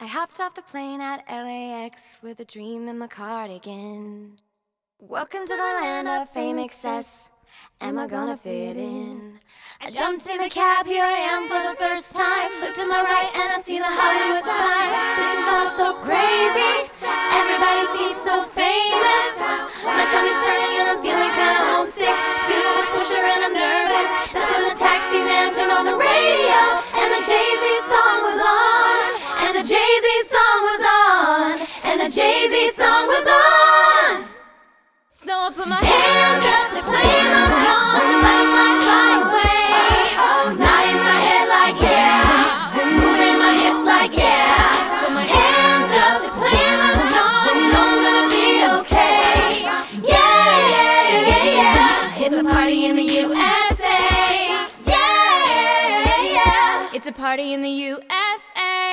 I hopped off the plane at LAX with a dream in my cardigan. Welcome to the land of fame excess. Am I gonna fit in? I jumped in the cab, here I am for the first time. Look to my right and I see the Hollywood sign. This is all so crazy. Everybody seems so famous. My tummy's turning and I'm feeling kinda homesick. Too much pressure and I'm nervous. That's when the taxi Jay-Z song was on, and the Jay-Z song was on. So I put my hands up to play the song, the butterflies fly away. Nodding my head like yeah, moving my hips like yeah. Put my hands up to play song, I'm gonna be okay. Yeah, yeah, yeah, yeah. It's a party in the USA. Yeah, yeah. It's a party in the USA.